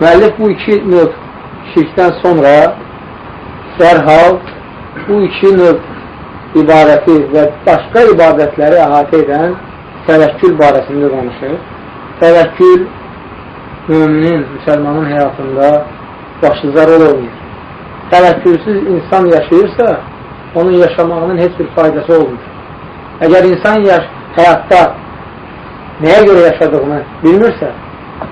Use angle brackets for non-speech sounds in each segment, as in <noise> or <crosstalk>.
müəllif bu iki növ şirkdən sonra dərhal bu iki növ ibadəti və başqa ibadətləri əhatə edən təvəkkül barəsində danışır. Təvəkkül müminin, müsəlmanın həyatında başlıca rol oynayır. Təvəkkülsüz insan yaşayırsa, onun yaşamağının heç bir faydası olmur. Əgər insan yaş həyatda nəyə görə yaşadığını bilmirsə,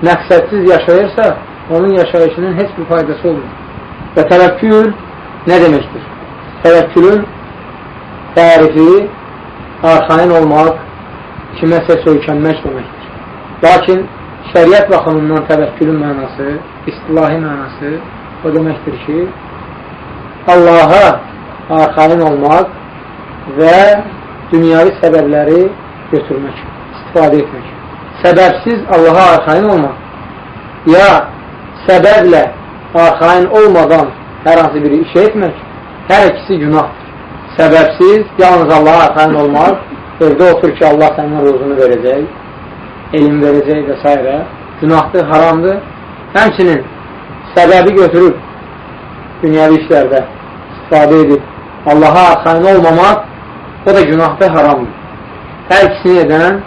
məqsədsiz yaşayırsa, onun yaşayışının heç bir faydası olmur. Və təvəkkül nə deməkdir? Təvəkkülün tərifi arxain olmaq, kiməsə söykənmək deməkdir. Lakin şəriət baxımından təvəkkülün mənası, istilahi mənası o deməkdir ki, Allaha arxain olmaq və dünyavi səbəbləri götürmək, istifadə etmək. Səbəbsiz Allaha arxain olmaq ya səbəblə arxain olmadan hər hansı bir işə etmək, hər ikisi günahdır. Səbəbsiz, yalnız Allaha arxain olmaq, evdə otur ki, Allah sənin ruzunu verəcək, elm verəcək və s. Günahdır, haramdır. Həmçinin səbəbi götürüb dünyavi işlərdə istifadə edib Allaha arxain olmamaq o da günahdır, haramdır. Hər ikisini edən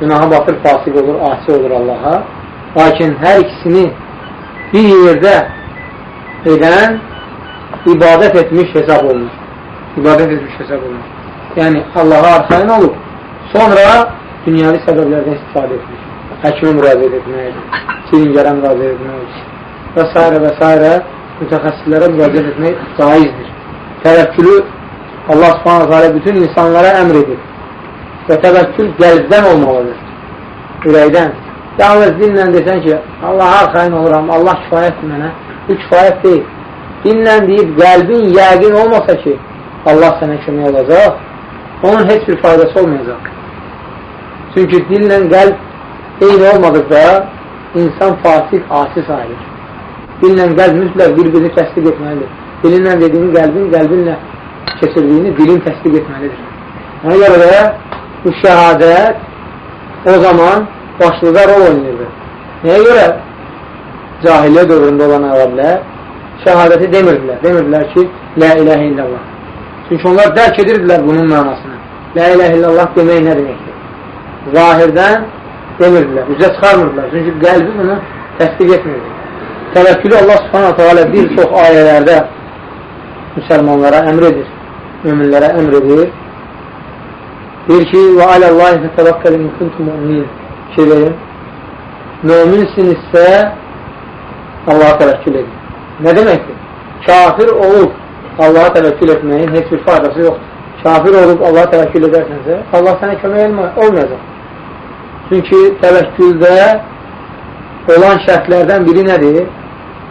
günaha batır, fasıq olur, asi olur Allaha. Lakin hər ikisini bir yerdə edən ibadət etmiş hesab olunur. İbadət etmiş hesab olunur. Yəni, Allaha arxain olub, sonra dünyavi səbəblərdən istifadə etmiş. Həkimə müraciət etmək, silingərə müraciət etmək və s. və s. mütəxəssislərə müraciət etmək caizdir. Təvəkkülü Allah subhanət hələ bütün insanlara əmr edir. Və təvəkkül qəlbdən olmalıdır. Ürəkdən. Yalnız dinlə desən ki, Allaha arxain oluram, Allah kifayətdir mənə. Bu kifayət deyil. Dinlə deyib, qəlbin yəqin olmasa ki, Allah sənə kömək olacaq, onun heç bir faydası olmayacaq. Çünki dillə qəlb eyni olmadıqda insan fasik, asi sayılır. Dillə qəlb mütləq bir-birini təsdiq etməlidir. Dilinlə dediyini qəlbin, qəlbinlə keçirdiyini dilin təsdiq etməlidir. Ona görə də bu şəhadət o zaman başlıca rol oynayırdı. Nəyə görə cahiliyyə dövründə olan ərəblər şəhadəti demirdilər. Demirdilər ki, Lə iləhə illallah. Çünki onlar dərk edirdilər bunun mənasını. Lə iləhə illallah demək nə deməkdir? Zahirdən demirdilər, üzə çıxarmırdılar. Çünki qəlbi bunu təsdiq etmirdi. Təvəkkülü Allah subhanətə alə bir çox ayələrdə müsəlmanlara əmr edir, müminlərə əmr edir. Deyir ki, və aləllahi fətəvəkkəl in kuntum mümin verin. Möminsinizsə Allaha təvəkkül edin. Nə deməkdir? Kafir olub Allaha təvəkkül etməyin heç bir faydası yoxdur. Kafir olub Allaha təvəkkül edərsənsə, Allah sənə kömək olmayacaq. Çünki təvəkküldə olan şərtlərdən biri nədir?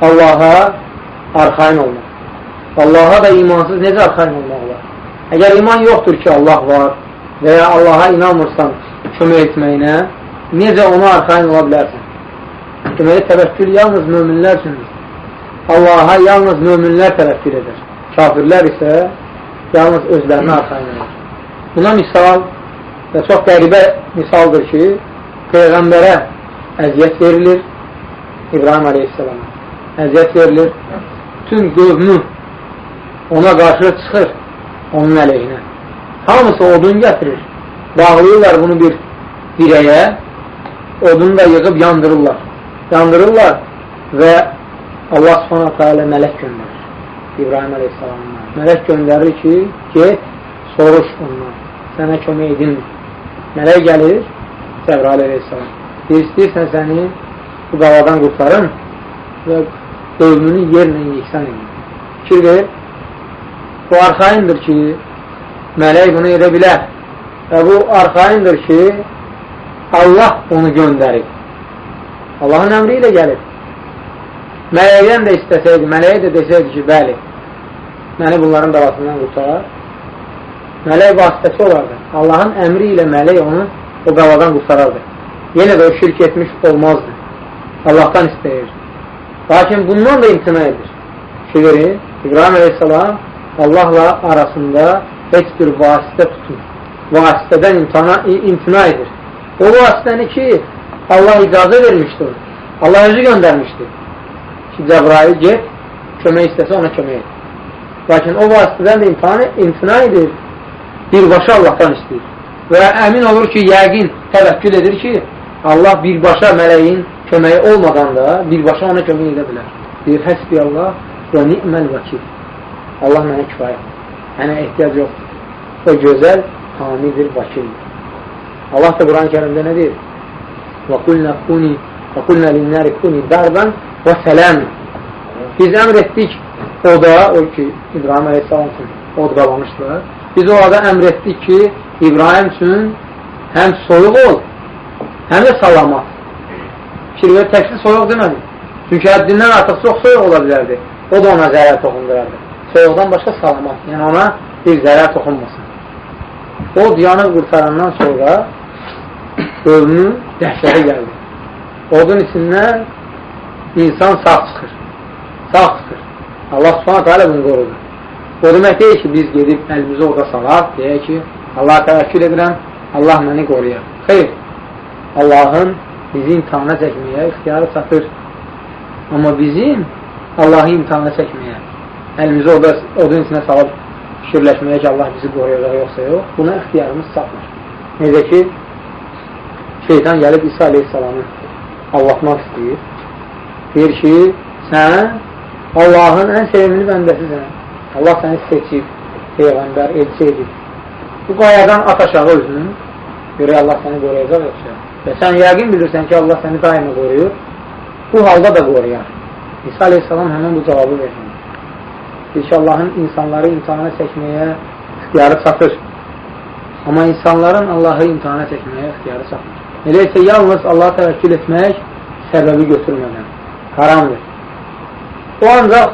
Allaha arxain olmaq. Allaha da imansız necə arxain olmaq olar? Əgər iman yoxdur ki, Allah var və ya Allaha inanmırsan kömək etməyinə, necə ona arxain ola bilərsən? Deməli, təvəkkül yalnız möminlər üçündür. Allaha yalnız möminlər təvəkkül edir. Kafirlər isə yalnız özlərinə arxain edir. Buna misal və çox qəribə misaldır ki, Peyğəmbərə əziyyət verilir, İbrahim Aleyhisselama əziyyət verilir, bütün qövmü ona qarşı çıxır onun əleyhinə. Hamısı odun gətirir. Bağlayırlar bunu bir dirəyə, odunu da yığıb yandırırlar. Yandırırlar və Allah subhanətə alə mələk göndərir. İbrahim əleyhissalamına. Mələk göndərir ki, get, soruş ondan. Sənə kömək edin. Mələk gəlir, Cəbrail əleyhissalam. Deyir, istəyirsən səni bu qaladan qurtarın və qövmünü yerlə yeksan edin. Fikir ver, bu arxaindir ki, mələk bunu edə bilər. Və bu arxaindir ki, Allah onu göndərib. Allahın əmri ilə gəlib. Mələkdən də istəsəydi, mələyə də desəydi ki, bəli, məni bunların davasından qurtar. Mələk vasitəsi olardı. Allahın əmri ilə mələk onu o qaladan qurtarardı. Yenə də o şirk etmiş olmazdı. Allahdan istəyir. Lakin bundan da imtina edir. Şiiri, İbrahim Aleyhisselam Allahla arasında heç bir vasitə tutmur. Vasitədən imtina, imtina edir. O vasitəni ki, Allah icazə vermişdir. Allah özü göndərmişdir ki, Cəbrail get, kömək istəsə ona kömək et. Lakin o vasitədən də imtihanı imtina edir, birbaşa Allahdan istəyir. Və əmin olur ki, yəqin təvəkkül edir ki, Allah birbaşa mələyin köməyi olmadan da birbaşa ona kömək edə bilər. Deyir, həsbi Allah və ni'məl vəkil. Allah mənə kifayət. Mənə ehtiyac yoxdur. O gözəl, hamidir, vəkildir. Allah da Quran-ı kərimdə nə deyir? Və qulnə linnəri kuni darban və sələmin. Biz əmr etdik oda, o ki, İbrahim Aleyhisselam üçün od qalamışdılar. Biz o ada əmr etdik ki, İbrahim üçün həm soyuq ol, həm də salamat. Fikir ver, təkli soyuq demədi. Çünki həddindən artıq çox soyuq ola bilərdi. O da ona zərər toxundurardı. Soyuqdan başqa salamat. Yəni ona bir zərər toxunmasın. O diyanı qurtarandan sonra ölümün dəhşəri gəldi. Odun içindən insan sağ çıxır. Sağ çıxır. Allah subhanət hələ bunu qorudur. O demək deyil ki, biz gedib əlimizi orada salaq, deyək ki, Allah təvəkkül edirəm, Allah məni qoruyar. Xeyr, Allahın bizi imtihana çəkməyə ixtiyarı çatır. Amma bizim Allahı imtihana çəkməyə, əlimizi orada odun içinə salıb fikirləşməyə ki, Allah bizi qoruyacaq yoxsa yox, buna ixtiyarımız çatmır. Necə ki, şeytan gəlib İsa aleyhissalamı allatmaq istəyir. Deyir ki, sən Allahın ən sevimli bəndəsisən. Allah səni seçib, Peyğəmbər, elçi edib. Bu qayadan at aşağı özünü, görək Allah səni qoruyacaq yoxsa. Və sən yəqin bilirsən ki, Allah səni daima qoruyur. Bu halda da qoruyar. İsa aleyhissalam həmən bu cavabı verir. Deyir ki, Allahın insanları imtihana çəkməyə ixtiyarı çatır. Amma insanların Allahı imtihana çəkməyə ixtiyarı çatmır. Elə isə yalnız Allah təvəkkül etmək səbəbi götürmədən haramdır. O ancaq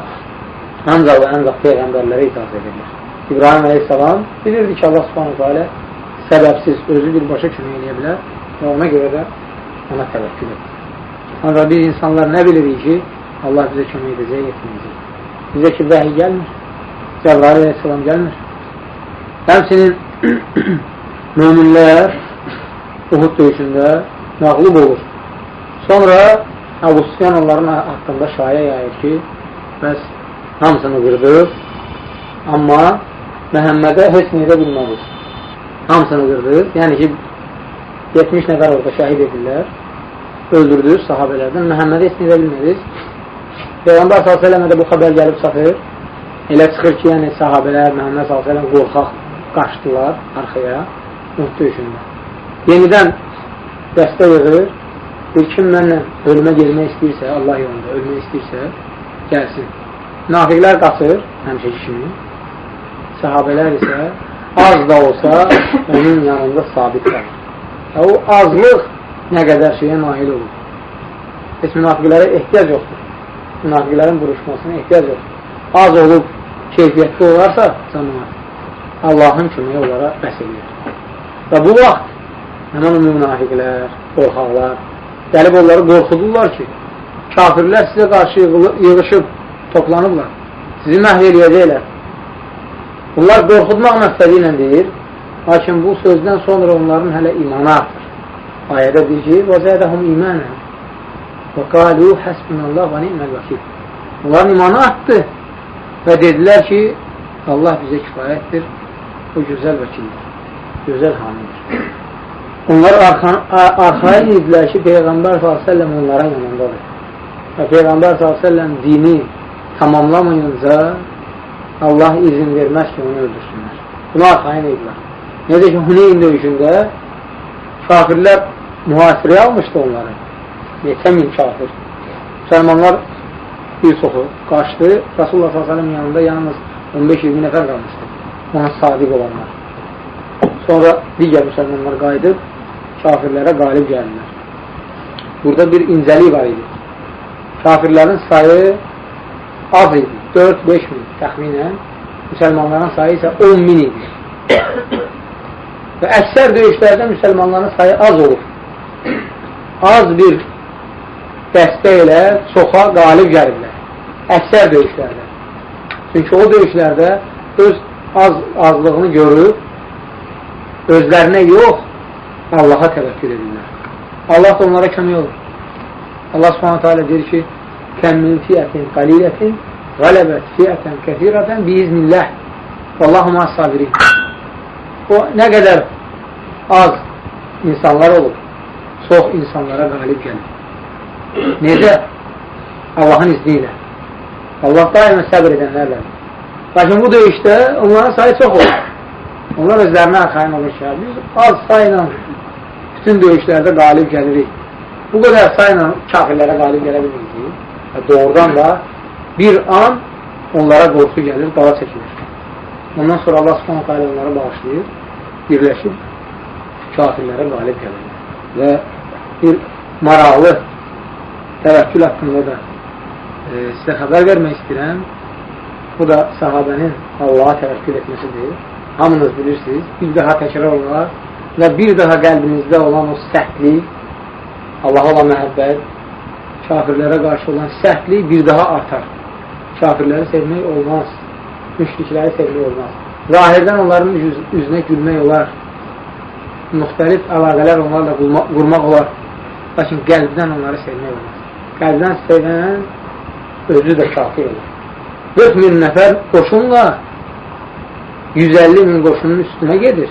ancaq və ancaq Peyğəmbərlərə itaat edilir. İbrahim Aleyhisselam bilirdi ki, Allah subhanahu teala səbəbsiz özü birbaşa kömək edə bilər və ona görə də ona təvəkkül edir. Ancaq biz insanlar nə bilirik ki, Allah bizə kömək edəcək, etməyəcək. Bizə ki, vəhiy gəlmir, Cəbrail Aleyhisselam gəlmir. Həmsinin <clears throat> müminlər Uhud döyüşündə məğlub olur. Sonra Əbu Sufyan onların haqqında şayə yayır ki, bəs hamısını qırdı, amma Məhəmmədə heç nə edə bilmədi. Hamısını qırdı. Yəni ki, 70 nəfər orada şəhid edirlər. Öldürdü sahabələrdən. Məhəmmədə heç nə edə bilmədi. Peyğəmbər s.ə.və də bu xəbər gəlib çatır. Elə çıxır ki, yəni sahabələr Məhəmməd s.ə.v qorxaq qaçdılar arxaya, Uhud döyüşündə. Yenidən dəstə yığır, bir kim mənlə ölümə gelmək istəyirsə, Allah yolunda ölmək istəyirsə, gəlsin. Nafiqlər qaçır, həmşəki kimi, sahabələr isə az da olsa <coughs> onun yanında sabit qalır. Və o azlıq nə qədər şeyə nail olur. Heç münafiqlərə ehtiyac yoxdur. Münafiqlərin vuruşmasına ehtiyac yoxdur. Az olub, keyfiyyətli olarsa cəmaat, Allahın köməyi onlara bəs edir. Və bu vaxt həmən o münafiqlər, qorxaqlar, gəlib onları qorxudurlar ki, kafirlər sizə qarşı yığışıb, toplanıblar, sizi məhv eləyəcəklər. Bunlar qorxudmaq məqsədi ilə deyir, lakin bu sözdən sonra onların hələ imanı artır. Ayədə deyir ki, وَزَيْدَهُمْ İmənə وَقَالُوا حَسْبُنَ اللّٰهُ وَنِعْمَ الْوَكِيلِ Onların imanı artdı və dedilər ki, Allah bizə kifayətdir, o gözəl vəkildir, gözəl hamidir. Onlar arxaya idilər ki, Peyğəmbər s.ə.v onlara yanındadır. Və Peyğəmbər s.ə.v dini tamamlamayınca Allah izin verməz ki, onu öldürsünlər. Bunu arxaya idilər. Necə ki, Huneyn döyüşündə kafirlər mühasirəyə almışdı onları. Neçə min kafir. Müsəlmanlar bir çoxu qaçdı. Rasulullah s.ə.v yanında yalnız 15-20 nəfər qalmışdı. Ona sadiq olanlar. Sonra digər müsəlmanlar qayıdıb kafirlərə qalib gəlirlər. Burada bir incəlik var idi. Kafirlərin sayı az idi. 4-5 min təxminən. Müsəlmanların sayı isə 10 min idi. Və əksər döyüşlərdə müsəlmanların sayı az olur. Az bir dəstə ilə çoxa qalib gəlirlər. Əksər döyüşlərdə. Çünki o döyüşlərdə öz az azlığını görüb, özlərinə yox, Allaha təvəkkül edirlər. Allah da onlara kömək olur. Allah subhanətə alə deyir ki, kəmmin fiyyətin qalilətin qələbət fiyyətən kəthirətən biiznilləh Vallahu ma sabirin O nə qədər az insanlar olur, çox insanlara qalib gəlir. Necə? Allahın izni ilə. Allah daimə səbr edənlərlə. Lakin bu döyüşdə onların sayı çox olur. Onlar özlərinə arxain olur ki, biz az sayla bütün döyüşlərdə qalib gəlirik. Bu qədər sayla kafirlərə qalib gələ bilirik. Doğrudan da bir an onlara qorxu gəlir, qala çəkilir. Ondan sonra Allah subhanahu qayda onları bağışlayır, birləşib kafirlərə qalib gəlir. Və bir maraqlı təvəkkül haqqında da e, sizə xəbər vermək istəyirəm. Bu da sahabənin Allaha təvəkkül etməsidir. Hamınız bilirsiniz. Bir daha təkrar olar və bir daha qəlbinizdə olan o səhvlik, Allaha olan məhəbbət, kafirlərə qarşı olan səhvlik bir daha artar. Kafirləri sevmək olmaz. Müşrikləri sevmək olmaz. Zahirdən onların üz üzünə gülmək olar. Müxtəlif əlaqələr onlarla qurmaq olar. Lakin qəlbdən onları sevmək olmaz. Qəlbdən sevən özü də kafir olur. 4 min nəfər qoşunla 150 min qoşunun üstünə gedir.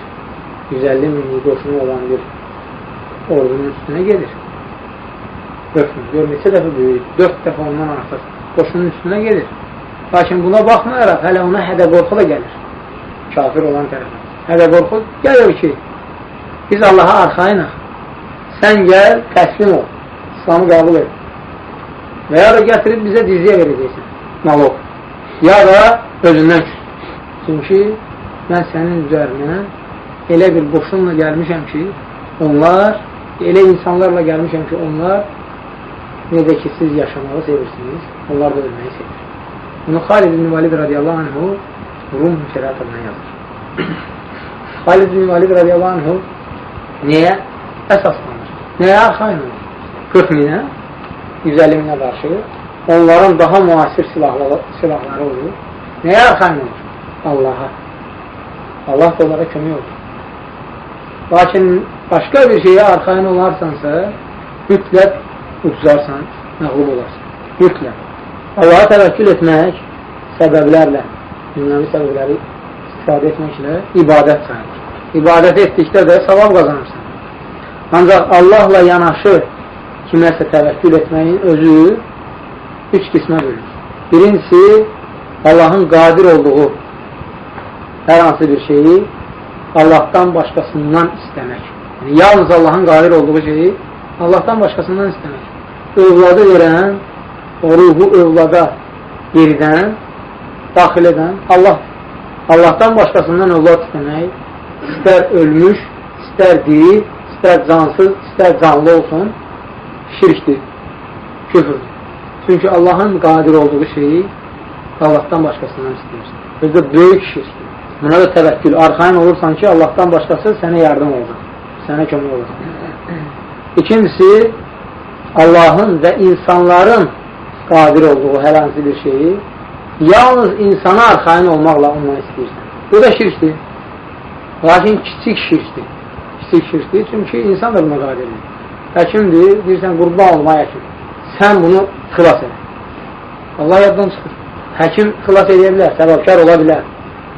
150 min qoşunu olan bir ordunun üstünə gedir. 4 min. Gör, neçə dəfə böyük, 4 dəfə ondan artıq qoşunun üstünə gedir. Lakin buna baxmayaraq, hələ ona hədə qorxu da gəlir. Kafir olan tərəfə. Hədə qorxu gəlir ki, biz Allaha arxayınaq. Sən gəl, təslim ol. İslamı qəbul et. Və ya da gətirib bizə dizyə verəcəksən, naloq. Ya da özündən küs. Çünki mən sənin üzərinə elə bir boşunla gəlmişəm ki, onlar, elə insanlarla gəlmişəm ki, onlar necə ki, siz yaşamağı sevirsiniz, onlar da ölməyi sevir. Bunu Xalid ibn Valid radiyallahu anhu Rum şəriatından yazır. <coughs> Xalid ibn Valid radiyallahu anhu niyə əsaslanır? Nəyə arxain olur? 40 minə 150 minə qarşı onların daha müasir silahları, silahları olur. Nəyə arxain olur? Allaha. Allah da onlara kömək olur. Lakin başqa bir şeyə arxain olarsansa, mütləq ucuzarsan, məğlub olarsan. Mütləq. Allaha təvəkkül etmək səbəblərlə, dünyavi səbəbləri istifadə etməklə ibadət sayılır. İbadət etdikdə də savab qazanırsan. Ancaq Allahla yanaşı kiməsə təvəkkül etməyin özü üç qismə bölünür. Birincisi, Allahın qadir olduğu hər hansı bir şeyi Allahdan başqasından istəmək. Yəni, yalnız Allahın qadir olduğu şeyi Allahdan başqasından istəmək. Övladı verən, o ruhu övlada yeridən, daxil edən Allah. Allahdan başqasından övlad istəmək, istər ölmüş, istər diri, istər cansız, istər canlı olsun, şirkdir, küfürdür. Çünki Allahın qadir olduğu şeyi Allahdan başqasından istəyirsən. Özdə böyük şirkdir. Buna da təvəkkül, arxain olursan ki, Allahdan başqası sənə yardım olacaq, sənə kömək olacaq. İkincisi, Allahın və insanların qadir olduğu hər hansı bir şeyi yalnız insana arxain olmaqla ondan istəyirsən. Bu da şirkdir. Lakin kiçik şirkdir. Kiçik şirkdir, çünki insan da buna qadirdir həkimdir, deyirsən, qurban olma həkim. Sən bunu xilas et. Allah yaddan çıxır. Həkim xilas edə bilər, səbəbkar ola bilər.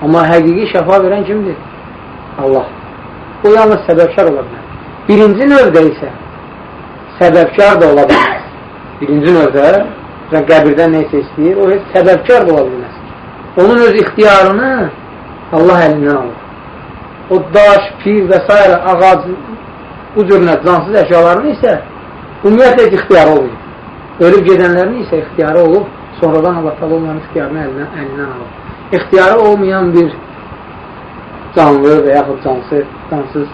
Amma həqiqi şəfa verən kimdir? Allah. O yalnız səbəbkar ola bilər. Birinci növdə isə səbəbkar da ola bilməz. Birinci növdə qəbirdən neysə istəyir, o heç səbəbkar da ola bilməz. Onun öz ixtiyarını Allah əlindən alır. O daş, pir və s. ağac, bu cür cansız əşyalarını isə ümumiyyətlə heç ixtiyarı olmayıb. Ölüb gedənlərini isə ixtiyarı olub, sonradan Allah talı onların ixtiyarını əlindən, əlindən alıb. İxtiyarı olmayan bir canlı və yaxud cansız, cansız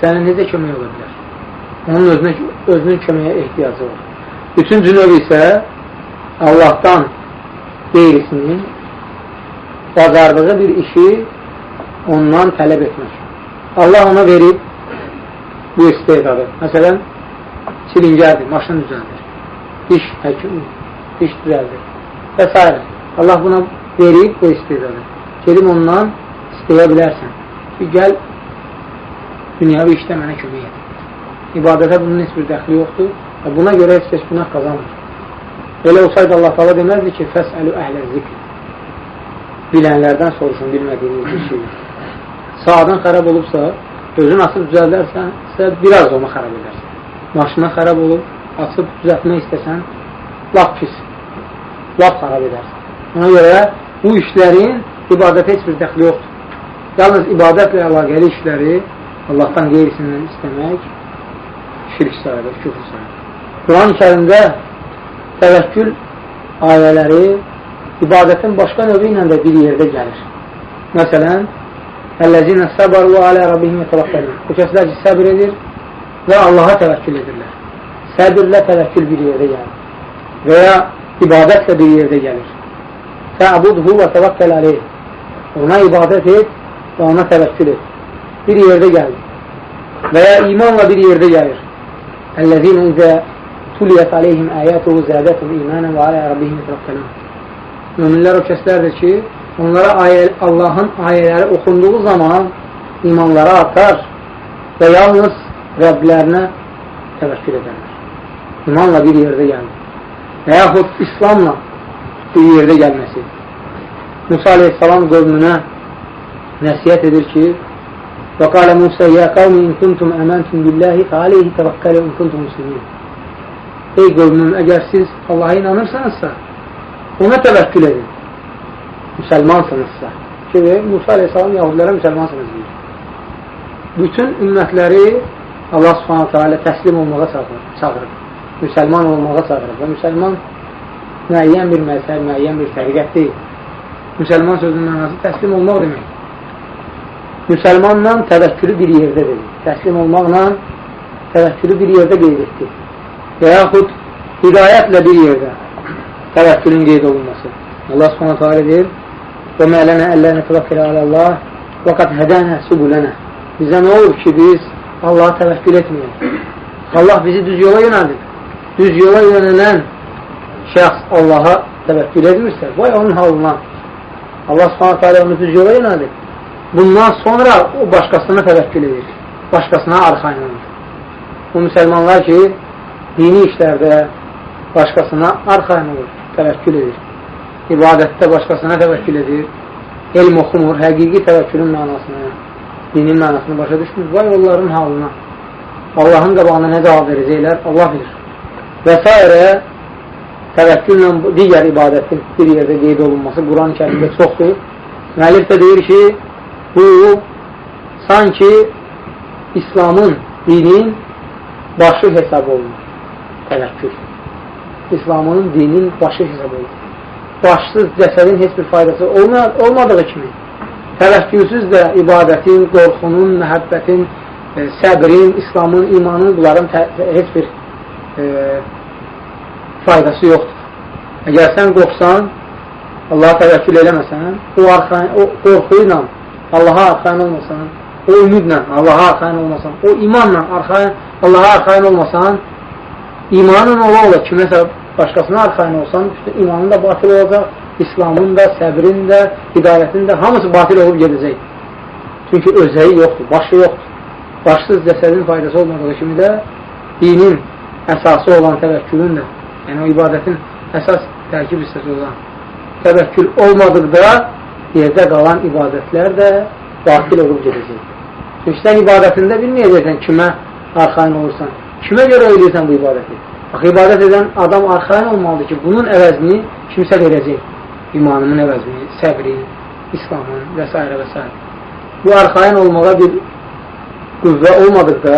sənə necə kömək ola bilər? Onun özünə, özünün köməyə ehtiyacı var. Üçüncü növ isə Allahdan qeyrisinin bacardığı bir işi ondan tələb etmək. Allah ona verib bu istedadı. Məsələn, çilingərdir, maşın düzəldir, iş həkimi, iş düzəldir və s. Allah buna verib bu istedadı. Gelib ondan istəyə bilərsən ki, gəl dünyavi işdə mənə kömək et. İbadətə bunun heç bir dəxli yoxdur. Və buna görə heç kəs günah qazanmır. Elə olsaydı Allah qala deməzdi ki, fəsəlu əhlə zikr. Bilənlərdən soruşun, bilmədiyiniz bir şey. Sağdan xərab olubsa, özün açıb düzəldərsən, biraz onu xərab edərsən. Maşına xərab olub, açıb düzəltmək istəsən, laf pis, laf xərab edərsən. Ona görə bu işlərin ibadətə heç bir dəxli yoxdur. Yalnız ibadətlə əlaqəli işləri Allahdan qeyrisindən istəmək şirk sayılır, küfür sayılır. Quran-ı kərimdə təvəkkül ayələri ibadətin başqa növü ilə də bir yerdə gəlir. Məsələn, Əlləzinə səbəru alə Rabbihim yətəvəkkəlin. Bu kəslər ki, səbir edir və Allaha təvəkkül edirlər. Səbirlə təvəkkül bir yerdə gəlir. Və ya ibadətlə bir yerdə gəlir. Fəabudhu və təvəkkəl aleyh. Ona ibadət et və ona təvəkkül et. Bir yerdə gəlir. Və ya imanla bir yerdə gəlir. Əl-ləzinə izə tuliyət aleyhim əyətuhu zədətum imanən və alə Rabbihim yətəvəkkəlin. Möminlər o kəslərdir ki, onlara ayə, Allahın ayələri oxunduğu zaman imanları artar və yalnız Rəblərinə təvəkkül edərlər. İmanla bir yerdə gəlir. Və yaxud İslamla bir yerdə gəlməsi. Musa aleyhissalam qövmünə nəsiyyət edir ki, və qalə Musa, yə qavmi in kuntum əməntum billahi fə aleyhi təvəkkələ in kuntum muslimin. Ey qövmüm, əgər siz Allaha inanırsanızsa, ona təvəkkül edin. Müsəlmansınızsa. Ki, Musa aleyhissalam yahudilərə müsəlmansınız deyir. Bütün ümmətləri Allah subhanətə alə təslim olmağa çağırır. Müsəlman olmağa çağırır. Və müsəlman müəyyən bir məzhəb, müəyyən bir təriqət deyil. Müsəlman sözünün mənası təslim olmaq demək. Müsəlmanla təvəkkülü bir yerdə dedi. Təslim olmaqla təvəkkülü bir yerdə qeyd etdi. Və yaxud hidayətlə bir yerdə təvəkkülün qeyd olunması. Allah subhanətə alə deyir, mələnə əllərinə təvəkkül alə Allah və qad hədənə subulənə. Bizə nə olur ki, biz Allaha təvəkkül etməyək. Allah bizi düz yola yönəldir. Düz yola yönələn şəxs Allaha təvəkkül etmirsə, vay onun halına. Allah subhanətə alə onu düz yola yönədir. Bundan sonra o başqasına təvəkkül edir. Başqasına arxayın olur. Bu müsəlmanlar ki, dini işlərdə başqasına arxayın olur, təvəkkül edir. İbadətdə başqasına təvəkkül edir. Elm oxumur, həqiqi təvəkkülün mənasını, dinin mənasını başa düşmür. Vay onların halına. Allahın qabağına nə cavab verəcəklər, Allah bilir. Və s təvəkküllə digər ibadətin bir yerdə qeyd olunması Quran-ı kərimdə çoxdur. Müəllif də deyir ki, bu sanki İslamın, dinin başı hesab olunur. Təvəkkül. İslamın dinin başı hesab olunur. Başsız cəsədin heç bir faydası olmadığı kimi, təvəkkülsüz də ibadətin, qorxunun, məhəbbətin, e, səbrin, İslamın, imanın bunların heç bir e, faydası yoxdur. Əgər sən qorxsan, Allaha təvəkkül eləməsən, o, arxayn, o qorxu ilə Allaha arxayn olmasan, o ümidlə Allaha arxayn olmasan, o imanla arxayn, Allaha arxayn olmasan, imanın ola ola kiməsə başqasına arxayn olsan, işte, imanın da batil olacaq, İslamın da, səbrin də, hidayətin də hamısı batil olub gedəcək. Çünki özəyi yoxdur, başı yoxdur. Başsız cəsədin faydası olmadığı kimi də dinin əsası olan təvəkkülün də yəni o ibadətin əsas tərkib hissəsi olan təvəkkül olmadıqda yerdə qalan ibadətlər də batil olub gedəcək. Çünki sən ibadətində bilməyəcəksən kimə arxain olursan, kimə görə edirsən bu ibadəti. Bax, ibadət edən adam arxain olmalıdır ki, bunun əvəzini kimsə verəcək. İmanımın əvəzini, səbri, İslamın və s. və s. Bu arxain olmağa bir qüvvə olmadıqda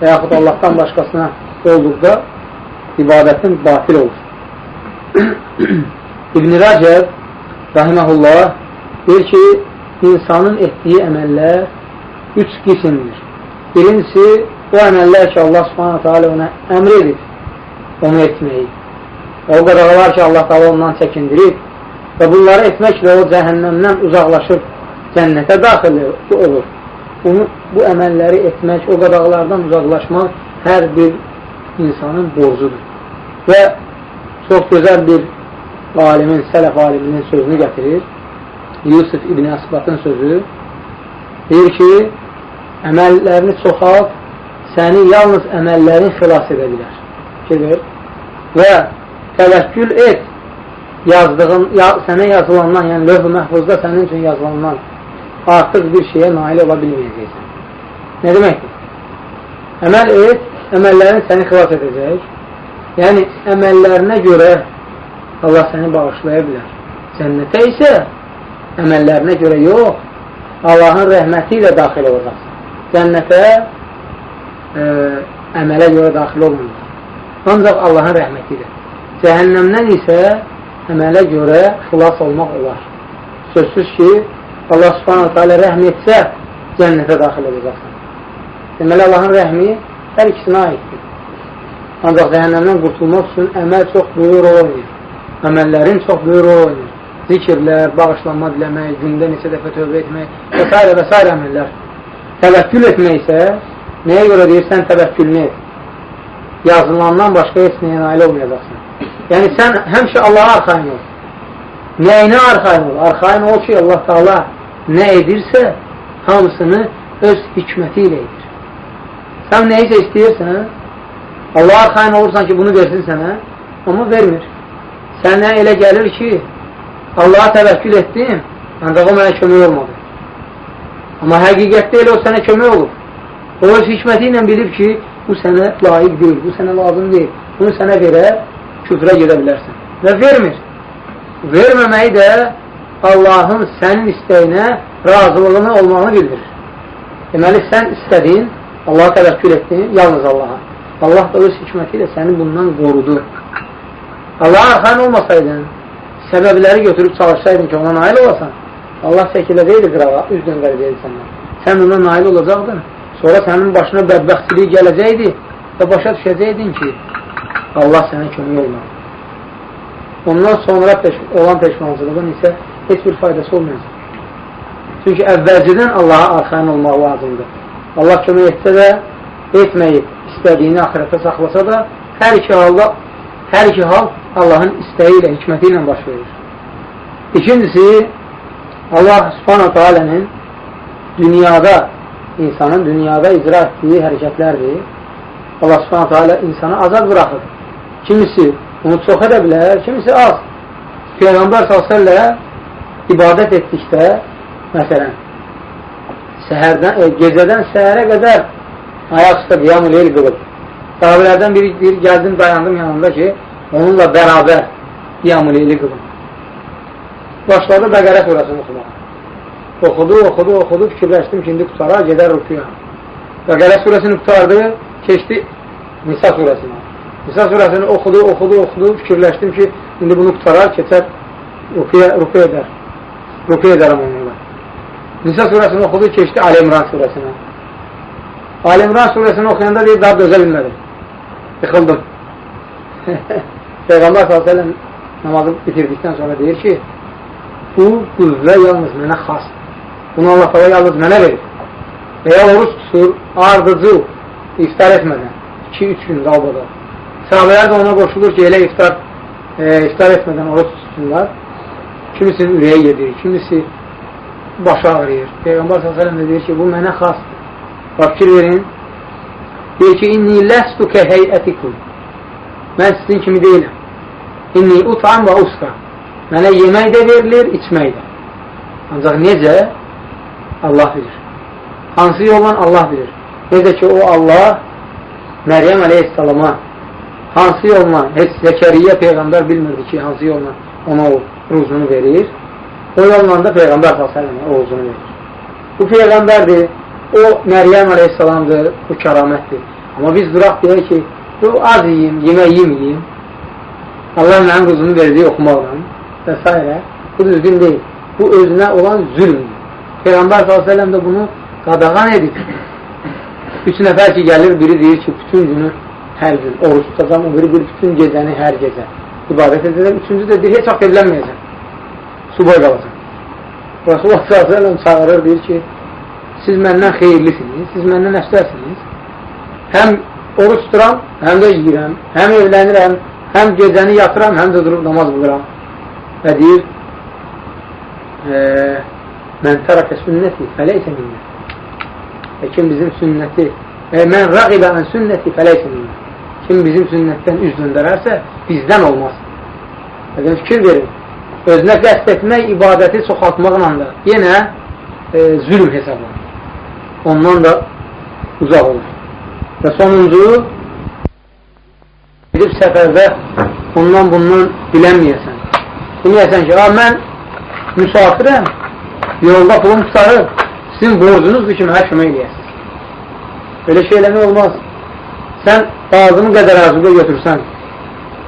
və yaxud Allahdan başqasına olduqda ibadətin batil olur. <clears throat> İbn-i Rəcəb rahiməhullah deyir ki, insanın etdiyi əməllər üç qisimdir. Birincisi, o əməllər ki, Allah subhanətə alə ona əmr edir, onu etməyi. Və o qadağalar ki, Allah da ondan çəkindirib və bunları etməklə o cəhənnəmdən uzaqlaşıb cənnətə daxil olur. Bunu, bu əməlləri etmək, o qadağalardan uzaqlaşmaq hər bir insanın borcudur. Və çox gözəl bir alimin, sələf aliminin sözünü gətirir. Yusuf İbn Əsbatın sözü deyir ki, əməllərini çoxalt, səni yalnız əməllərin xilas edə bilər. fikir və təvəkkül et yazdığın, ya, sənə yazılandan, yəni lövh-ü məhfuzda sənin üçün yazılandan artıq bir şeyə nail ola bilməyəcəksən. Nə deməkdir? Əməl et, əməllərin səni xilas edəcək. Yəni, əməllərinə görə Allah səni bağışlaya bilər. Cənnətə isə əməllərinə görə yox, Allahın rəhməti ilə daxil olacaqsan. Cənnətə e, əmələ görə daxil olmayacaq. Ancaq Allahın rəhməti ilə. Cəhənnəmdən isə əmələ görə xilas olmaq olar. Sözsüz ki, Allah subhanətə alə rəhm etsə, cənnətə daxil olacaqsan. Deməli, Allahın rəhmi hər ikisinə aiddir. Ancaq cəhənnəmdən qurtulmaq üçün əməl çox böyük rol oynayır. Əməllərin çox böyük rol oynayır. Zikirlər, bağışlanma diləmək, gündə neçə dəfə tövbə etmək və s. və s. əməllər. Təvəkkül etmək isə nəyə görə deyirsən təvəkkülünü et? Yazılandan başqa heç nəyə nail olmayacaqsın. Yəni sən həmişə Allaha arxain ol. Nəyinə arxain ol? Arxain ol ki, Allah Taala nə edirsə, hamısını öz hikməti ilə edir. Sən nəyisə istəyirsən, Allah arxain olursan ki, bunu versin sənə, amma vermir. Sənə elə gəlir ki, Allaha təvəkkül etdim, ancaq o mənə kömək olmadı. Amma həqiqətdə elə o sənə kömək olur. O öz hikməti ilə bilib ki, bu sənə layiq deyil, bu sənə lazım deyil. Bunu sənə verər, küfrə gedə bilərsən. Və vermir. Verməməyi də Allahın sənin istəyinə razılığını olmağını bildirir. Deməli, sən istədin, Allaha təvəkkül etdin, yalnız Allaha. Allah da öz hikməti ilə səni bundan qorudu. Allaha arxan olmasaydın, səbəbləri götürüb çalışsaydın ki, ona nail olasan, Allah çəkiləcəkdi qırağa, üz döndərəcəkdi səndən. Sən ona nail olacaqdın. Sonra sənin başına bədbəxtçiliyi gələcəkdi və başa düşəcəkdin ki, Allah sənə kömək olmalı. Ondan sonra peş olan peşmançılığın isə heç bir faydası olmayacaq. Çünki əvvəlcədən Allaha arxain olmaq lazımdır. Allah kömək etsə də, etməyib, istədiyini axirətə saxlasa da, hər iki halda, hər iki hal Allahın istəyi ilə, hikməti ilə baş verir. İkincisi, Allah subhanətə alənin dünyada, insanın dünyada icra etdiyi hərəkətlərdir. Allah subhanətə alə insana azad buraxır. Kimisi onu çox edə bilər, kimisi az. Peyğəmbər s.ə.v ibadət etdikdə, məsələn, səhərdən, e, gecədən səhərə qədər ayaq üstə qiyam-ı leyl qılıb. Sahabələrdən biri deyir, gəldim, dayandım yanında ki, onunla bərabər qiyam-ı leyli qılım. Başladı Bəqərə surəsini oxumaq. Oxudu, oxudu, oxudu, fikirləşdim ki, indi qutara, gedər rükuya. Bəqərə surəsini qutardı, keçdi Nisa surəsini. Nisa surəsini oxudu, oxudu, oxudu, fikirləşdim ki, indi bunu qutarar, keçər, rukuya, rukuya edər. Rukuya edərəm onunla. Nisa surəsini oxudu, keçdi Ali İmran surəsinə. Ali İmran surəsini oxuyanda deyir, daha dözə bilmədim. Yıxıldım. <laughs> Peyğəmbər s.ə.v namazı bitirdikdən sonra deyir ki, bu qüvvə yalnız mənə xasdır. Bunu Allah da yalnız mənə verir. Və ya oruç tutur, ardıcı, iftar etmədən, 2-3 gün qalbada. Sahabələr də ona qoşulur ki, elə iftar, e, iftar etmədən oruç tutsunlar. Kimisinin ürəyə yedir, kimisi başı ağrıyır. Peyğəmbər s.ə.v deyir ki, bu mənə xasdır. Bax, fikir verin. Deyir ki, inni ləstu kə heyətikum. Mən sizin kimi deyiləm. İnni utam və uska. Mənə yemək də verilir, içmək də. Ancaq necə? Allah bilir. Hansı yolla Allah bilir. Necə ki, o Allah Məryəm əleyhissalama hansı yolla, heç Zəkəriyyə Peyğəmbər bilmirdi ki, hansı yolla ona o ruzunu verir. O yolla da Peyğəmbər s.ə.və o ruzunu verir. Bu Peyğəmbərdir, o Məryəm əleyhissalamdır, bu kəramətdir. Amma biz duraq deyək ki, bu az yiyim, yemək yeməyim, Allah mənim ruzumu verdiyi oxumaqla və s. Bu düzgün deyil. Bu özünə olan zülmdür. Peyğəmbər s.ə.v də bunu qadağan edib. Üç nəfər ki, gəlir, biri deyir ki, bütün günü hər gün oruç tutacam, o biri bir bütün gecəni hər gecə ibadət edəcəm. Üçüncü də deyir, heç vaxt evlənməyəcəm. Subay qalacam. Rasulullah s.ə.v çağırır, deyir ki, siz məndən xeyirlisiniz, siz məndən əfsərsiniz. Həm oruç tuturam, həm də yiyirəm, həm evlənirəm, həm gecəni yatıram, həm də durub namaz qılıram. Və deyir, mən tərəkə sünnəti fələysə minnə. Və kim bizim sünnəti, e, mən rəqibə ən sünnəti fələysə minnə. kim bizim sünnətdən üz döndərərsə, bizdən olmaz. Əgər fikir verin, özünə qəst etmək ibadəti çoxaltmaqla da yenə e, zülm hesablanır. Ondan da uzaq olur. Və sonuncu, gidib səfərdə ondan bundan bilənməyəsən. Bilməyəsən ki, mən müsafirəm, yolda pulum tutarıb, sizin borcunuzdur ki, mənə kömək eləyəsiniz. Belə şey eləmək olmaz. Sən lazımı qədər arzuqa götürsən,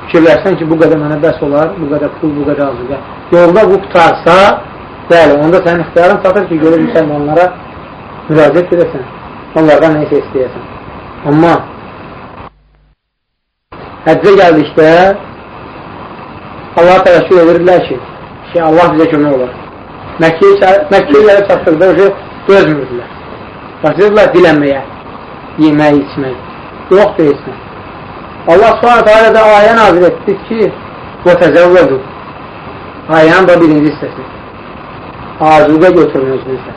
fikirlərsən ki, bu qədər mənə bəs olar, bu qədər pul, bu qədər arzuqa. Yolda bu tutarsa, bəli, onda sənin ixtiyarın çatır ki, görür müsəlmanlara müraciət edəsən, onlardan neysə istəyəsən. Amma həccə gəldikdə Allah təvəkkül edirlər ki, ki, Allah bizə kömək olar. Məkkəyə gəlib çatdıqda ki, dözmürdülər. Başlayırlar dilənməyə, yemək, içmək. Yoxdur içmək. Allah subhanət hələ də ayə nazir etdi ki, və təzəvvədu. Ayənin da birinci hissəsi. Azuqə götürün özünüzə.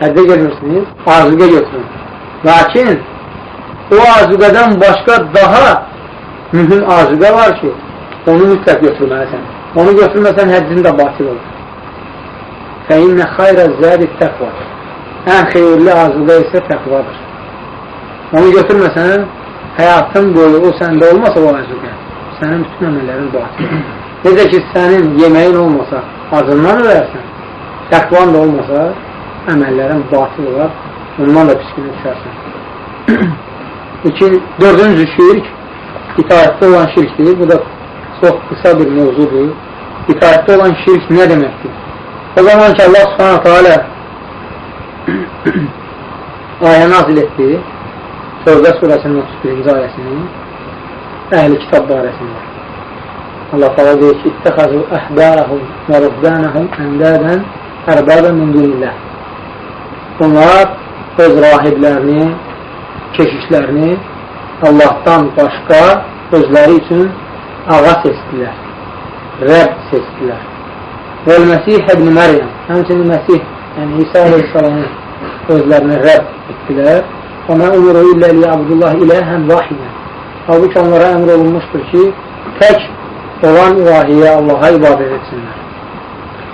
Həddə görmürsünüz, azuqə götürün. Lakin, o azuqədən başqa daha mühüm azuqə var ki, onu mütləq götürməlisən. Onu götürməsən həccin də batil olur. Fəinnə xayrə zədi təqva. Ən xeyirli arzuda isə təqvadır. Onu götürməsən, həyatın boyu o səndə olmasa o arzuda, sənin bütün əməllərin batil. Necə ki, sənin yeməyin olmasa, acından ölərsən, təqvan da olmasa, əməllərin batil olar, ondan da piskini düşərsən. <clears throat> İki, dördüncü şirk, itaətdə olan şirkdir. Bu da çox qısa bir mevzudur. İtaətdə olan şirk nə deməkdir? O zaman ki, Allah subhanətə alə ayə nazil etdi, Tövbə surəsinin 31-ci ayəsini əhli kitab barəsində. Allah təala deyir ki, "İttəxəzu əhbərəhum və rubbanəhum əndədən ərbaban min dunillah." Onlar öz rahiblərini, keşişlərini Allahdan başqa özləri üçün ağa seçdilər, Rəbb seçdilər. Və Məsih ibn Məryəm, həmçinin Məsih, yəni İsa aleyhissalamı özlərini Rəbb etdilər. Və mə umuru illə liyabdullah iləhən vahidən. Halbuki onlara əmr olunmuşdur ki, tək olan ilahiyə Allaha ibadət etsinlər.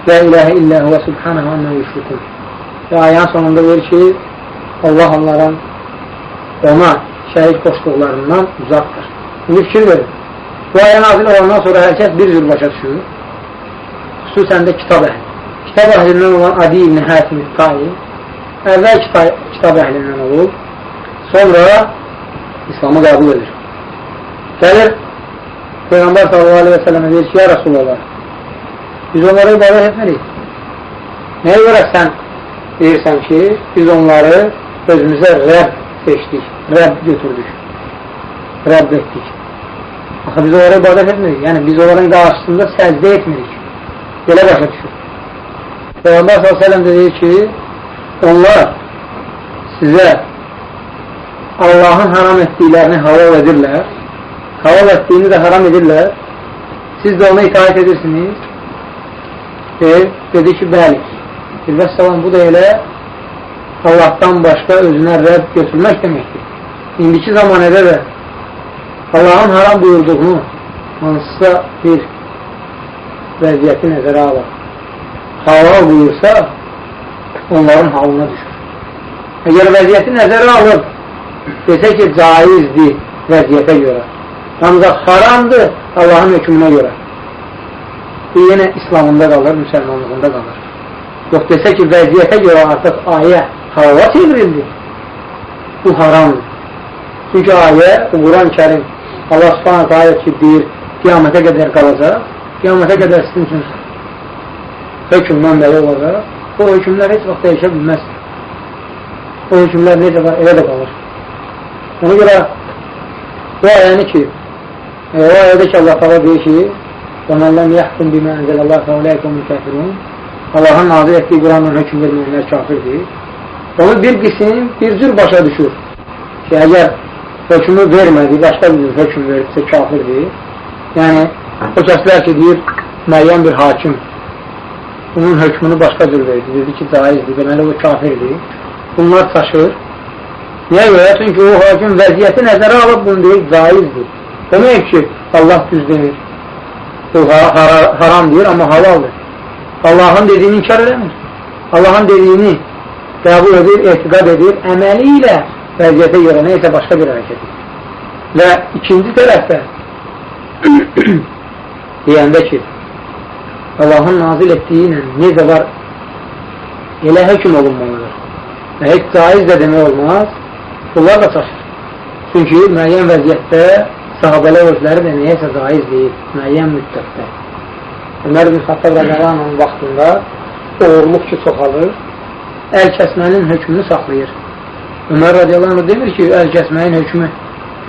La iləhə illə huvə subhanəhə annə yüşrikun. Və ayənin sonunda verir ki, Allah onların ona şəhid qoşduqlarından uzaqdır. İndi fikir verin. Bu ayə nazil olandan sonra hər kəs bir cür başa düşür. Xüsusən də kitab əhli. Kitab əhlindən olan Adi ibn Hətim İbtai əvvəl kitab, kitab əhlindən olub, sonra İslamı qəbul edir. Gəlir, Peyğəmbər s.a.v. deyir ki, ya Rasulallah, biz onlara ibadət etməliyik. Nəyə görə sən deyirsən ki, biz onları özümüzə Rəbb seçdik, Rəbb götürdük, Rəbb etdik. Axı biz onlara ibadət etmirik. Yəni biz onların qarşısında səcdə etmirik. Belə başa düşür. Peyğəmbər s.ə.v deyir ki, onlar sizə Allahın haram etdiklərini halal edirlər, halal etdiyini də haram edirlər, siz də ona itaat edirsiniz. Deyir, dedi ki, bəli. Vəssalam, bu da elə Allahdan başqa özünə rəbb götürmək deməkdir. İndiki zamanədə də Allahın haram buyurduğunu hansısa bir vəziyyəti nəzərə alır. Halal buyursa, onların halına düşür. Əgər vəziyyəti nəzərə alır, desə ki, caizdir vəziyyətə görə. Ancaq haramdır Allahın hökmünə görə. Bu yenə İslamında qalır, müsəlmanlığında qalır. Yox, desə ki, vəziyyətə görə artıq ayə halala çevrildi. Bu haramdır. Çünki ayə, Quran-ı Kerim Allah subhanət ayət ki, deyir, qiyamətə qədər qalacaq, qiyamətə qədər sizin üçün hökmdən bəri olacaq, o hökmlər heç vaxt dəyişə bilməz. O hökmlər necə var, elə də qalır. Ona görə bu ayəni ki, e, o ayədə ki, Allah qala deyir ki, وَمَنْ لَمْ يَحْكُمْ بِمَا أَنْزَلَ اللّٰهِ فَاُولَٰئِكُمْ الْكَافِرُونَ Allahın nazir etdiyi Quranın hökm verməyənlər kafirdir. Onu bir qism, bir cür başa düşür ki, əgər hökmü vermədi, başqa bir hökm verirsə kafirdir. Yəni, o kəslər ki, deyir, müəyyən bir hakim bunun hökmünü başqa cür verdi, dedi ki, caizdir, deməli o kafirdir. Bunlar çaşır, Niyə görə? Çünki o hakim vəziyyəti nəzərə alıb bunu deyir, caizdir. Demək ki, Allah düz demir. Bu haram deyir, amma halaldır. Allahın dediyini inkar edəmir. Allahın dediyini qəbul edir, etiqad edir, əməli ilə vəziyyətə görə nə isə başqa bir hərəkət edir. Və ikinci tərəfdə <clears throat> deyəndə ki, Allahın nazil etdiyi ilə necə var elə hökum olunmalıdır. Və heç caiz də demək olmaz, bunlar da çaşır. Çünki müəyyən vəziyyətdə sahabələr özləri də neyəsə caiz deyil, müəyyən müddətdə. Ömər bin Xattab Rəqəlanın vaxtında oğurluq ki çoxalır, əl kəsmənin hökmünü saxlayır. Ömər radiyallahu demir ki, əl kəsməyin hökmü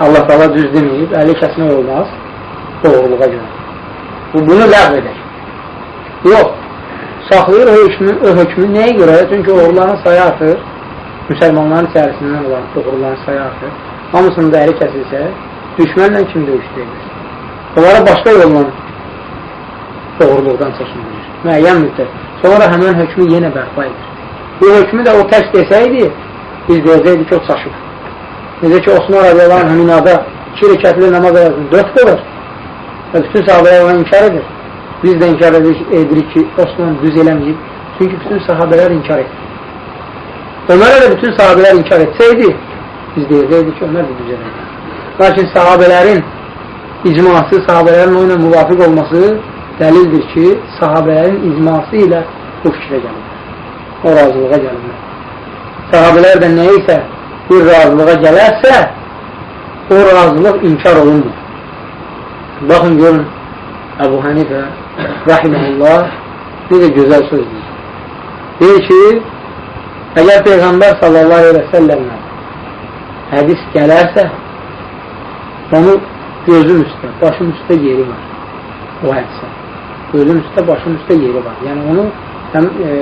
Allah qala düz deməyib, əli kəsmək olmaz oğurluğa görə. Bu, bunu ləğv edək. Yox, saxlayır hökmü, o hökmü nəyə görə? Çünki oğurların sayı artır, müsəlmanların içərisindən olan oğurların sayı artır. Hamısının da əli kəsilsə, düşmənlə kim döyüşdürür? Onlara başqa yolla oğurluqdan çəkindirir. Müəyyən müddət. Sonra həmən hökmü yenə bərpa edir. Bu hökmü də o tərs desəydi, biz deyəcəkdik ki, o çaşıb. Necə ki, Osman radiyallahu anh minada iki rəkətli namaz ayasını dörd qılır və bütün sahabələr ona inkar edir. Biz də inkar edirik ki, Osman düz eləməyib. Çünki bütün sahabələr inkar edir. Ömərə də bütün sahabələr inkar etsəydi, biz deyəcəkdik ki, Ömər də düz eləməyib. Lakin sahabələrin icması, sahabələrin o ilə müvafiq olması dəlildir ki, sahabələrin icması ilə bu fikrə gəlir. O razılığa gəlirlər. Sahabələr də nə isə bir razılığa gələrsə, o razılıq inkar olunmur. Baxın, görün, Əbu Hənifə rahiməhullah necə gözəl söz deyir. Deyir ki, əgər Peyğəmbər sallallahu aleyhi və səlləmlə hədis gələrsə, onu gözün üstə, başın üstə yeri var o hədisə. Gözün üstə, başın üstə yeri var. Yəni onu sən e,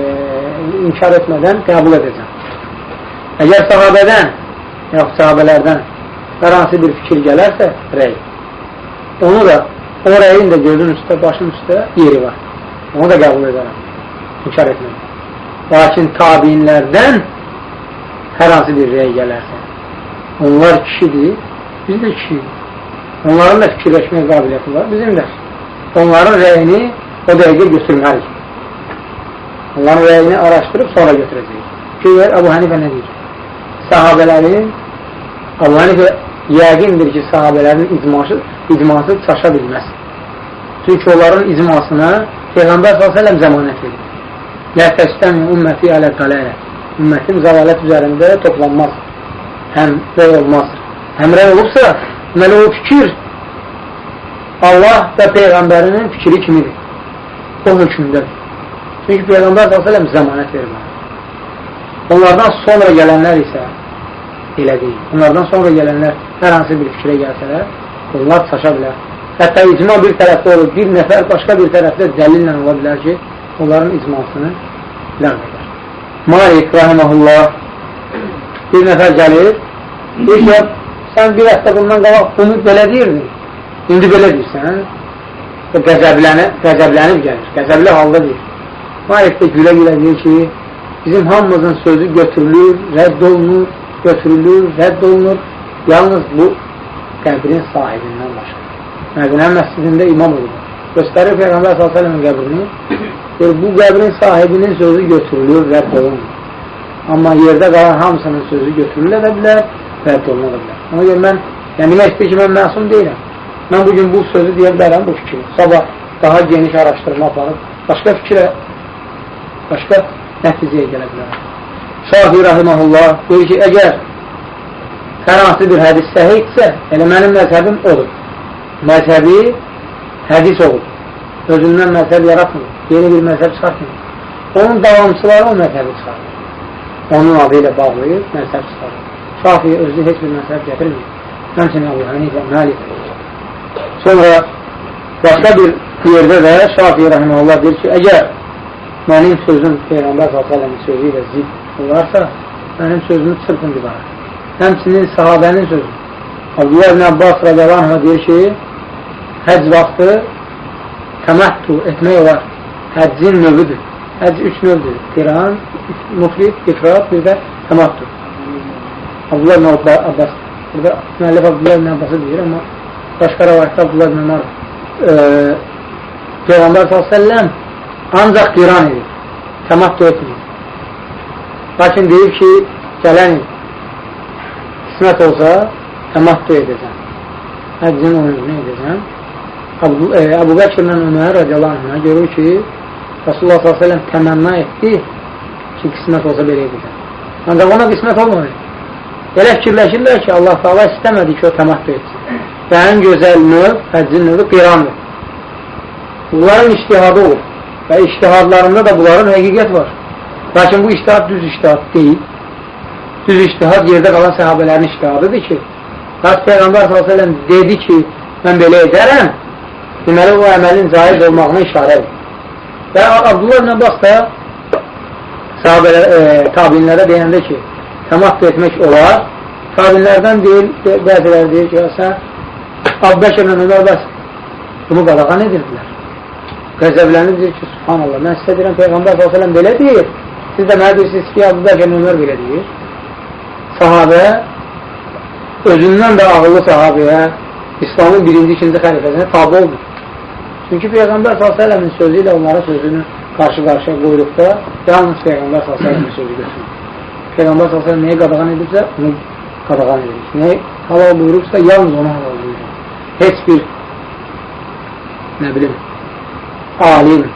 inkar etmədən qəbul edəcəm. Əgər sahabədən, yox sahabələrdən hər hansı bir fikir gələrsə, rəy. Onu da, o rəyin də gözün üstə, başın üstə yeri var. Onu da qəbul edərəm. İnkar etməyəm. Lakin tabinlərdən hər hansı bir rəy gələrsə, onlar kişidir, biz də kişiyiz. Onların da fikirləşmək qabiliyyəti var, bizim də. Onların rəyini o dəqiqə götürməliyik. Onların rəyini araşdırıb sonra götürəcəyik. Çünki Əbu Hənifə nə deyir? Sahabələrin Əbu Hənifə yəqindir ki, sahabələrin icması, icması çaşa bilməz. Çünki onların icmasına Peyğəmbər s.ə.v zəmanət verir. Lə təstəmi ümməti ələ qalərə. Ümmətim zəlalət üzərində toplanmaz. Həm rəy olmaz. Həm rəy olubsa, deməli o fikir Allah və Peyğəmbərinin fikri kimidir. O hökmündədir. Çünki Peyğəmbər s.ə.v zəmanət verir. Onlardan sonra gələnlər isə elə deyil. Onlardan sonra gələnlər hər hansı bir fikrə gəlsələr, onlar çaşa bilər. Hətta icma bir tərəfdə olur, bir nəfər başqa bir tərəfdə dəlillə ola bilər ki, onların icmasını ləğv edər. Malik, rahiməhullah, bir nəfər gəlir, deyir ki, sən bir həftə bundan qabaq bunu belə deyirdin, indi belə deyirsən, o qəzəblənib, qəzəblənib gəlir, qəzəbli halda deyir. Malik də gülə-gülə deyir ki, bizim hamımızın sözü götürülür, rədd olunur, götürülür, rədd olunur. Yalnız bu qəbrin sahibindən başqa. Mədinə məscidində imam olur. Göstərir Peyğəmbər s.ə.v-in qəbrini. Bu qəbrin sahibinin sözü götürülür, rədd olunur. Amma yerdə qalan hamısının sözü götürülə də bilər, rədd olunur bilər. Ona görə mən, yəni demək istəyir ki, mən məsum deyiləm. Mən bugün bu sözü deyə bilərəm, bu fikri. Sabah daha geniş araşdırma aparıb, başqa fikrə, başqa nəticəyə gələ bilərəm. Şafi Rahiməhullah deyir ki, əgər hər hansı bir hədis səhiyyidirsə, elə mənim məzhəbim odur. Məzhəbi hədis olur. Özündən məzhəb yaratmır. Yeni bir məzhəb çıxartmır. Onun davamçıları o məzhəbi çıxartır. Onun adı ilə bağlayır, məzhəb çıxarır. Şafi özü heç bir məzhəb gətirmir. Həmçinin Əbu Hənifə, Məlik. Sonra başqa bir yerdə də Şafi Rahiməhullah deyir ki, əgər mənim sözüm Peyğəmbər s.ə.v-in sözü ilə zid olarsa, mənim sözümü çırpın divara. Həmçinin sahabənin sözü. Abdullah ibn Abbas radiyallahu deyir ki, həc vaxtı təməttu etmək olar. Həccin növüdür. Həcc üç növdür. Qiran, mufrid, ifrat, bir də təməttu. Abdullah ibn Abbas. Burada müəllif Abdullah ibn Abbası deyir, amma başqa rəvayətdə Abdullah ibn Ömər Peyğəmbər s.ə.v ancaq qiran edir, təmattu etmir. Lakin deyir ki, gələn qismət olsa, təmattu edəcəm. Həccin oyunu edəcəm. Əbu, e, Bəkirlə Ömər radiyallahu anhına görür ki, Rasulullah s.ə.v təmənna etdi ki, qismət olsa belə edəcəm. Ancaq ona qismət olmadı. Belə fikirləşirlər ki, Allah Taala istəmədi ki, o təmattu etsin. Və ən gözəl növ, həccin növü qirandır. Bunların iştihadı olur. Və iştihadlarında da bunların həqiqət var. Lakin bu iştihad düz iştihad deyil. Düz iştihad yerdə qalan səhabələrin iştihadıdır ki, Qas Peyğəmbər s.ə.v dedi ki, mən belə edərəm, deməli o əməlin caiz olmağına işarə edir. Və Abdullah ibn Abbas da sahabələr, e, tabinlərə deyəndə ki, təmat etmək olar, tabinlərdən deyil, bəziləri deyir ki, sən Abbəkirlə Ömər bəs bunu qadağan edirdilər. Qəzəblənib deyir ki, subhanallah, mən sizə deyirəm, Peyğəmbər s.ə.v belə deyir, siz də mənə deyirsiniz ki, Abbəkirlə Ömər belə deyir. Sahabə özündən də ağıllı sahabəyə İslamın birinci, ikinci xəlifəsinə tabi olmur. Çünki Peyğəmbər s.ə.v-in sözü ilə onlara sözünü qarşı-qarşıya qoyduqda yalnız Peyğəmbər s.ə.v-in sözü götürür. Peyğəmbər s.ə.v nəyi qadağan edibsə, onu qadağan edir. Nəyi halal buyurubsa, yalnız onu halal buyurur. Heç bir nə bilim, alim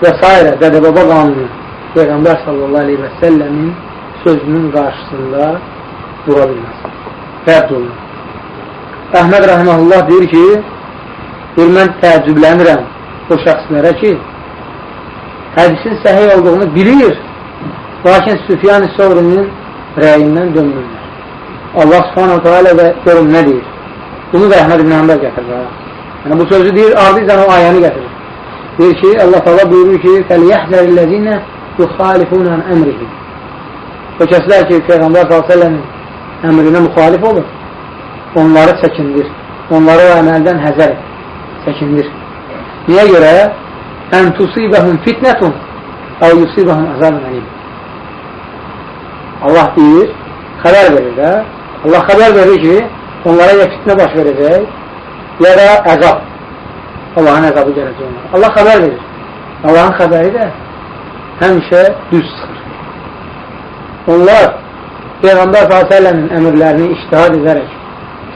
və s. dədə-baba qanunu Peyğəmbər sallallahu aleyhi və səlləmin sözünün qarşısında dura bilməz. Rədd olunur. Əhməd Rəhməlullah deyir ki, deyir, mən təəccüblənirəm o şəxslərə ki, hədisin səhiy olduğunu bilir, lakin Süfyan-ı Sovrinin rəyindən dönmürlər. Allah subhanahu teala və görün nə deyir? Bunu da Əhməd ibn Həmbəl gətirir. Yəni, bu sözü deyir, ardıycan o ayəni gətirir. Deyir ki, Allah Teala buyurur ki, فَلْيَحْزَرِ الَّذِينَ يُخَالِفُونَ عَنْ أَمْرِهِ O kəslər ki, Peyğəmbər s.ə.v-in əmrinə müxalif olur, onları çəkindir. Onları o əməldən həzər et, çəkindir. Niyə görə? Ən tusibəhum fitnətun əv yusibəhum əzabın əlim. Allah deyir, xəbər verir də, Allah xəbər verir ki, onlara ya fitnə baş verəcək, ya da əzab. Allahın əzabı gələcək onlara. Allah xəbər verir. Allahın xəbəri də həmişə düz çıxır. Onlar Peyğəmbər s.ə.v-in əmrlərini iştihad edərək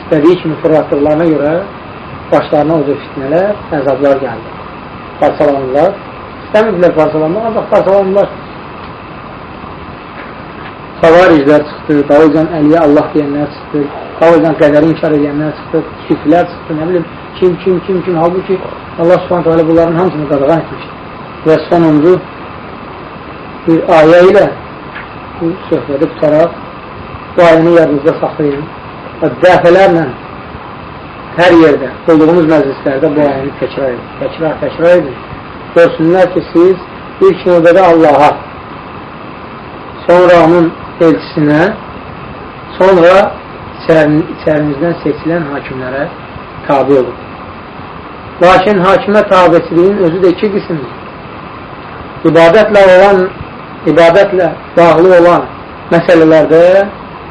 istədiyi kimi fırlatdıqlarına görə başlarına o cür fitnələr, əzablar gəldi. Parçalanırlar. İstəmirdilər parçalanmaq, ancaq parçalanırlar. Xavariclər çıxdı, Davuzcan Əliyə Allah deyənlər çıxdı, Davuzcan qədəri inkar edənlər çıxdı, şiflər çıxdı, nə bilim, kim, kim, kim, kim, halbuki Allah subhanət hələ bunların hamısını qadağan etmişdir. Və sonuncu bir ayə ilə bu söhbəti tutaraq bu ayəni yadınızda saxlayın və dəfələrlə hər yerdə, olduğunuz məclislərdə bu ayəni təkrar edin. Təkrar, təkrar edin. Görsünlər ki, siz ilk növbədə Allaha, sonra onun elçisinə, sonra içərinizdən seçilən hakimlərə tabi olun. Lakin hakimə tabesiliyin özü də iki qismdir. İbadətlə olan, ibadətlə bağlı olan məsələlərdə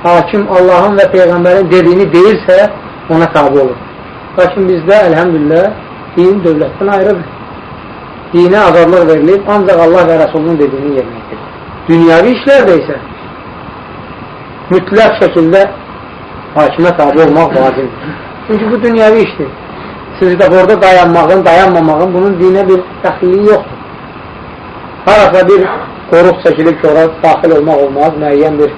hakim Allahın və Peyğəmbərin dediyini deyirsə, ona tabi olur. Lakin bizdə, əlhəmdülillah, din dövlətdən ayrıdır. Dinə azadlıq verilib, ancaq Allah və Rəsulunun dediyini yetirir. Dünyavi işlərdə isə mütləq şəkildə hakimə tabi olmaq vacibdir. Çünki bu dünyavi işdir. Siz də orada dayanmağın, dayanmamağın bunun dinə bir təxilliyi yoxdur. Harasa bir qoruq çəkilib ki, ora daxil olmaq olmaz, müəyyən bir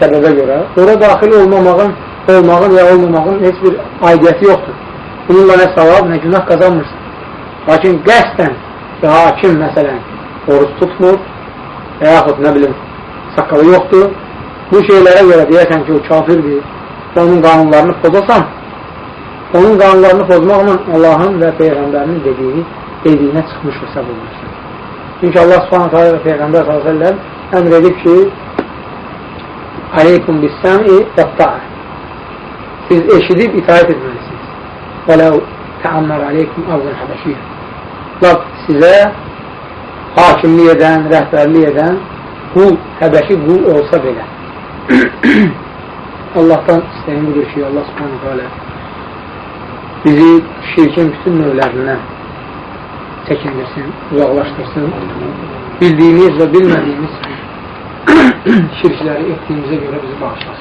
səbəbə görə ora daxil olmamağın, olmağın ya olmamağın heç bir aidiyyəti yoxdur. Bununla nə savab, nə günah qazanmırsın. Lakin qəsdən ki, hakim məsələn oruç tutmur və yaxud nə bilim sakalı yoxdur. Bu şeylərə görə deyərsən ki, o kafirdir və onun qanunlarını pozasan, onun qanunlarını pozmaqla Allahın və Peyğəmbərinin dediyini, dediyinə çıxmış hesab olursun. Çünki Allah subhanətə və Peyğəmbər s.ə.v əmr edib ki, aleykum bis-səmi və ta'a. Siz eşidib itaat etməlisiniz. Ləv təammər aleykum avzən həbəşiyyə. Laf sizə hakimlik edən, rəhbərlik edən qul, həbəşi qul olsa belə. Allahdan istəyim budur ki, Allah subhanahu teala bizi şirkin bütün növlərindən çəkindirsin, uzaqlaşdırsın. Bildiyimiz və bilmədiyimiz şirkləri etdiyimizə görə bizi bağışlasın.